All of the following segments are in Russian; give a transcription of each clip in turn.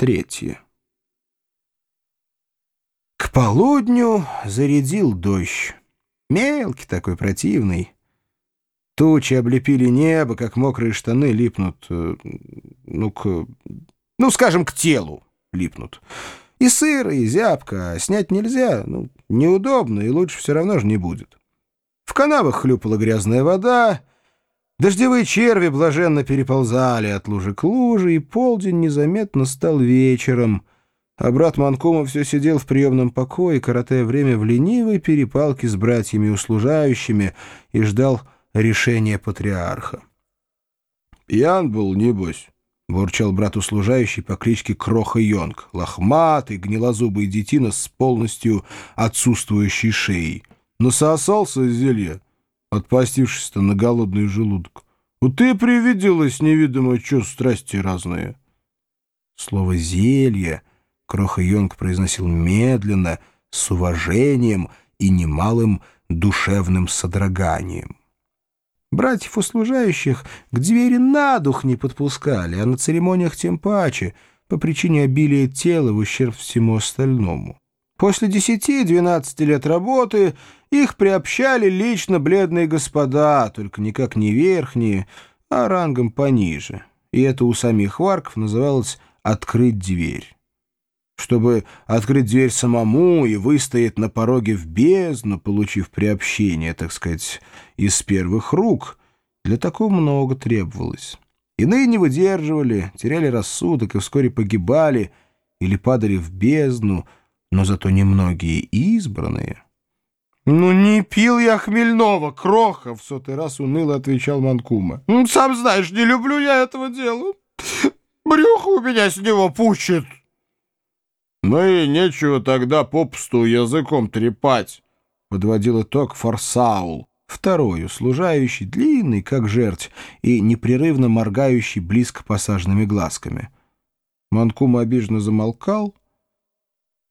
Третье. К полудню зарядил дождь. Мелкий такой, противный. Тучи облепили небо, как мокрые штаны липнут, э, ну, к, ну, скажем, к телу липнут. И сыро, и зябко, а снять нельзя, ну, неудобно, и лучше все равно же не будет. В канавах хлюпала грязная вода, дождевые черви блаженно переползали от лужи к луже, и полдень незаметно стал вечером, а брат Манкума все сидел в приемном покое, коротая время в ленивой перепалке с братьями-услужающими и ждал решения патриарха. «Пьян был, небось», — бурчал брат-услужающий по кличке Кроха Йонг, лохматый, гнилозубый детина с полностью отсутствующей шеей. Насосался зелья, отпастившись-то на голодный желудок. Вот ты привиделась невидимо чё страсти разные. Слово «зелье» Кроха Йонг произносил медленно, с уважением и немалым душевным содроганием. Братьев-услужающих к двери на дух не подпускали, а на церемониях тем паче, по причине обилия тела в ущерб всему остальному. После десяти-двенадцати лет работы их приобщали лично бледные господа, только никак не верхние, а рангом пониже. И это у самих варков называлось «открыть дверь». Чтобы открыть дверь самому и выстоять на пороге в бездну, получив приобщение, так сказать, из первых рук, для такого много требовалось. Иные не выдерживали, теряли рассудок и вскоре погибали или падали в бездну, но зато немногие избранные. «Ну не пил я хмельного, кроха!» — в сотый раз уныло отвечал Манкума. «Сам знаешь, не люблю я этого дела. Брюхо у меня с него пучит». «Ну и нечего тогда попусту языком трепать», — подводил итог Форсаул, второй услужающий, длинный, как жерть, и непрерывно моргающий близко посаженными глазками. Манкума обиженно замолкал,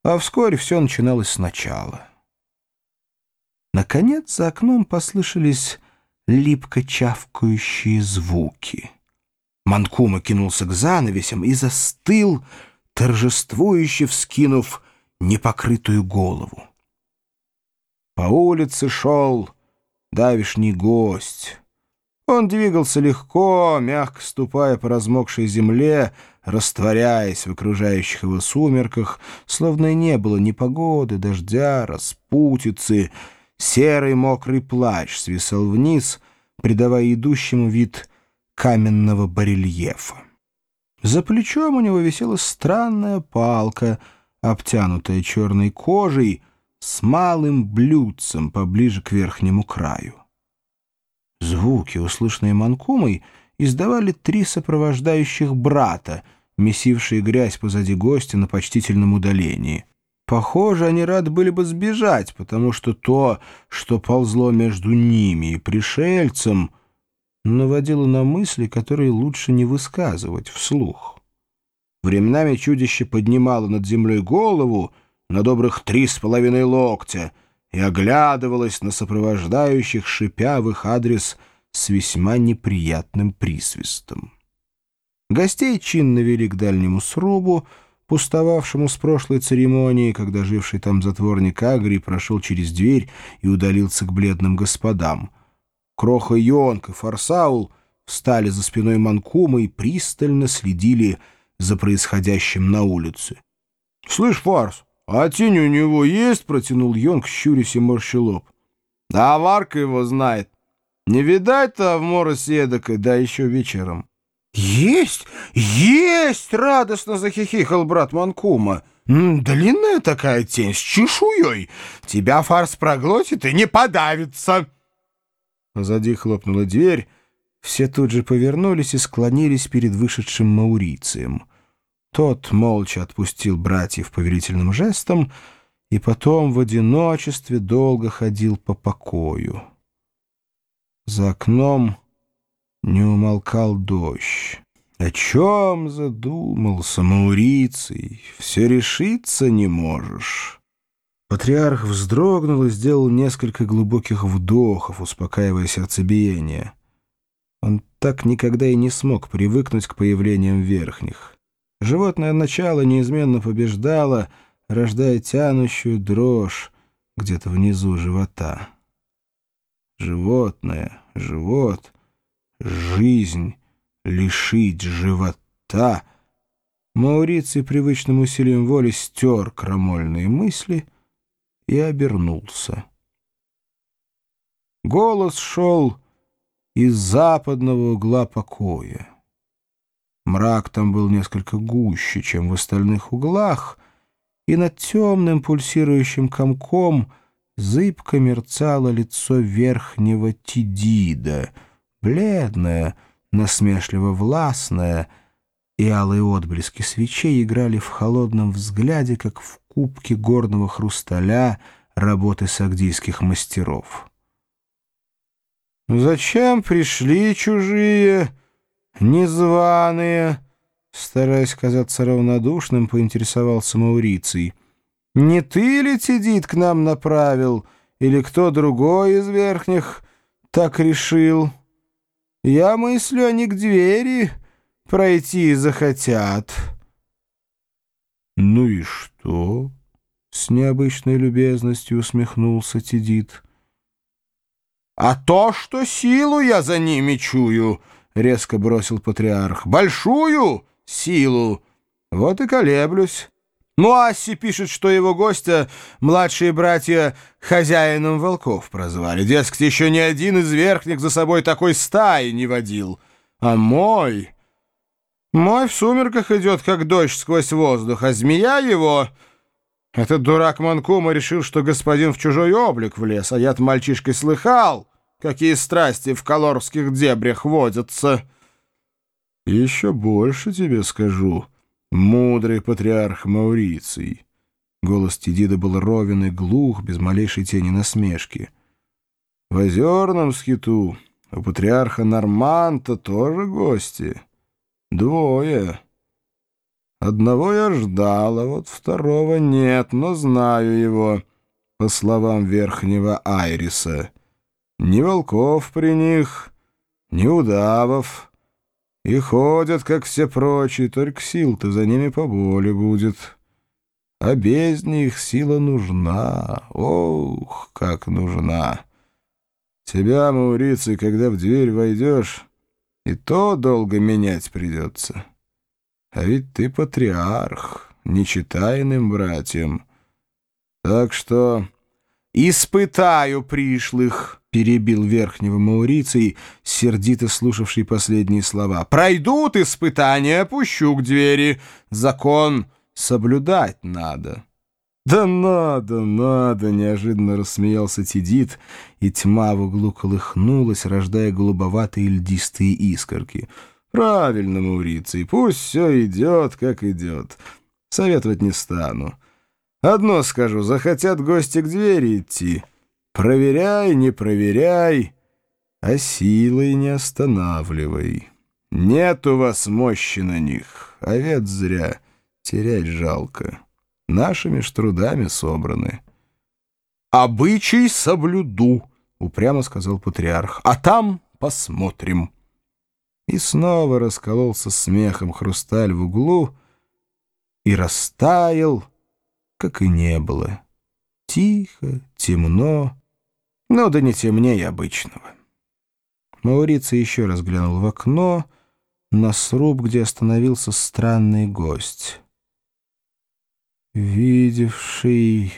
а вскоре все начиналось сначала. Наконец за окном послышались липко чавкающие звуки. Манкума кинулся к занавесям и застыл, торжествующе вскинув непокрытую голову. По улице шел давишний гость. Он двигался легко, мягко ступая по размокшей земле, растворяясь в окружающих его сумерках, словно и не было ни погоды, дождя, распутицы. Серый мокрый плащ свисал вниз, придавая идущему вид каменного барельефа. За плечом у него висела странная палка, обтянутая черной кожей, с малым блюдцем поближе к верхнему краю. Звуки, услышанные Манкумой, издавали три сопровождающих брата, месившие грязь позади гостя на почтительном удалении. Похоже, они рады были бы сбежать, потому что то, что ползло между ними и пришельцем — наводило на мысли, которые лучше не высказывать вслух. Временами чудище поднимало над землей голову на добрых три с половиной локтя и оглядывалось на сопровождающих, шипя в их адрес с весьма неприятным присвистом. Гостей чинно вели к дальнему срубу, пустовавшему с прошлой церемонии, когда живший там затворник Агри прошел через дверь и удалился к бледным господам — Кроха Йонг и Фарсаул встали за спиной Манкума и пристально следили за происходящим на улице. — Слышь, Фарс, а тень у него есть? — протянул Йонг, щурясь и морщи лоб. — Да Варка его знает. Не видать-то в моросе эдакой, да еще вечером. — Есть! Есть! — радостно захихикал брат Манкума. — Длинная такая тень с чешуей. Тебя фарс проглотит и не подавится. — Позади хлопнула дверь. Все тут же повернулись и склонились перед вышедшим маурицием. Тот молча отпустил братьев повелительным жестом и потом в одиночестве долго ходил по покою. За окном не умолкал дождь. О чем задумался Мауриций? Все решиться не можешь. Патриарх вздрогнул и сделал несколько глубоких вдохов, успокаивая сердцебиение. Он так никогда и не смог привыкнуть к появлениям верхних. Животное начало неизменно побеждало, рождая тянущую дрожь где-то внизу живота. Животное, живот, жизнь, лишить живота. Мауриций привычным усилием воли стер крамольные мысли и обернулся. Голос шел из западного угла покоя. Мрак там был несколько гуще, чем в остальных углах, и над темным пульсирующим комком зыбко мерцало лицо верхнего Тидида, бледное, насмешливо-властное, и алые отблески свечей играли в холодном взгляде, как в кубке горного хрусталя работы сагдийских мастеров. «Зачем пришли чужие?» Незваные, стараясь казаться равнодушным, поинтересовался Мауриций. «Не ты ли, Тедит, к нам направил, или кто другой из верхних так решил? Я мыслю, они к двери пройти захотят». «Ну и что?» — с необычной любезностью усмехнулся Тедит. «А то, что силу я за ними чую!» — резко бросил патриарх. «Большую силу! Вот и колеблюсь. Ну, Асси пишет, что его гостя младшие братья хозяином волков прозвали. Дескать, еще ни один из верхних за собой такой стаи не водил. А мой... Мой в сумерках идет, как дождь сквозь воздух, а змея его... Этот дурак Манкума решил, что господин в чужой облик влез, а я-то мальчишкой слыхал» какие страсти в колорских дебрях водятся. Еще больше тебе скажу, мудрый патриарх Мауриций. Голос Тедида был ровен и глух, без малейшей тени насмешки. В озерном скиту у патриарха Норманта тоже гости. Двое. Одного я ждал, а вот второго нет, но знаю его, по словам верхнего Айриса. Ни волков при них, ни удавов. И ходят, как все прочие, только сил-то за ними поболе будет. А без них сила нужна, ох, как нужна. Тебя, Маурицей, когда в дверь войдешь, и то долго менять придется. А ведь ты патриарх, нечитаемым братьям. Так что испытаю пришлых». — перебил верхнего Мауриций, сердито слушавший последние слова. «Пройдут испытания, пущу к двери. Закон соблюдать надо». «Да надо, надо!» — неожиданно рассмеялся Тидит, и тьма в углу колыхнулась, рождая голубоватые льдистые искорки. «Правильно, Мауриций, пусть все идет, как идет. Советовать не стану. Одно скажу, захотят гости к двери идти». Проверяй, не проверяй, а силой не останавливай. Нет у вас мощи на них, ведь зря, терять жалко. Нашими ж трудами собраны. «Обычай соблюду», — упрямо сказал патриарх, — «а там посмотрим». И снова раскололся смехом хрусталь в углу и растаял, как и не было. Тихо, темно, но да не темнее обычного. Мауриций еще раз глянул в окно, на сруб, где остановился странный гость. «Видевший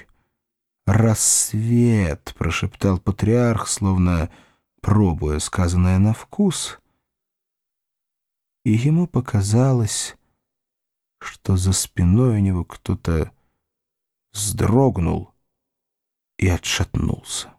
рассвет», — прошептал патриарх, словно пробуя сказанное на вкус, и ему показалось, что за спиной у него кто-то вздрогнул и отшатнулся.